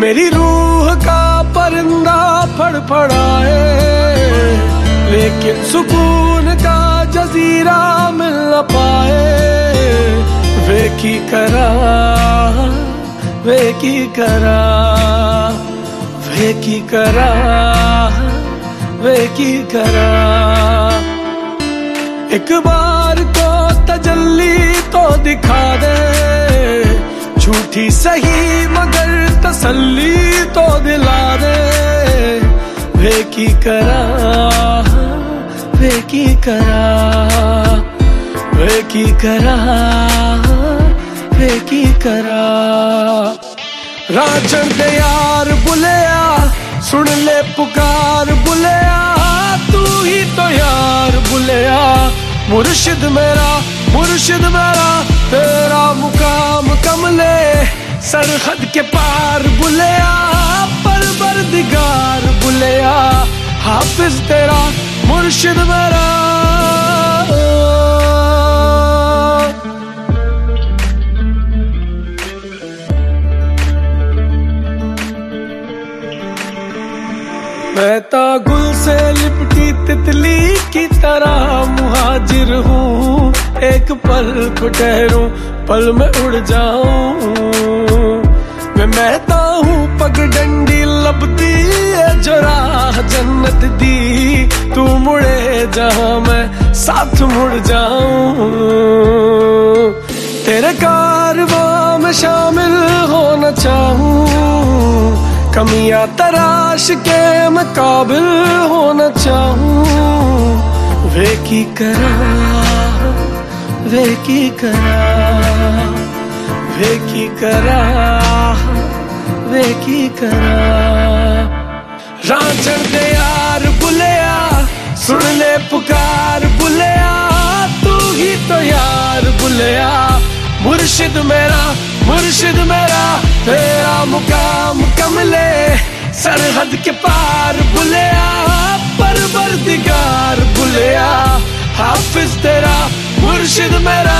मेरी रूह का परिंदा फड़फड़ाए लेकिन सुकून का जजीरा मिल न पाए वे की करा वे की करा वे की करा। वे की करा। एक बार को तजल्ली तो दिखा दे। झूठी सही मगर तसल्ली तो दिला दे। वे की करा, वे की करा, वे की करा, वे की करा। राजन दे यार बुलिया सुन ले पुकार, बुलेया, तू ही तो यार, बुलेया। मुर्शिद मेरा मुर्शिद मेरा, तेरा मुकाम कमले, सरहद के पार, बुलिया पर दिगार बुलिया। हाफिज तेरा, मुर्शिद मेरा मैं तो गुल से लिपटी तितली की तरह मुहाजिर हूँ। एक पल को ठहरूं, पल में उड़ जाऊँ। मैं महता हूँ, पग डंडी लबती है, जो राह जन्नत दी। तू मुड़े जहाँ मैं साथ मुड़ जाऊँ। कमियाँ तराश के मैं काबिल होना चाहूँ। वे की करा वे की करा वे की करा वे की करा राजन दे यार बुलिया सुन ले पुकार बुलिया, तू ही तो यार बुलिया। मुर्शिद मेरा मुर्शिद मेरा, तेरा कमले सरहद के पार बुलिया पर बरदिगार हाफिज तेरा मुर्शिद मेरा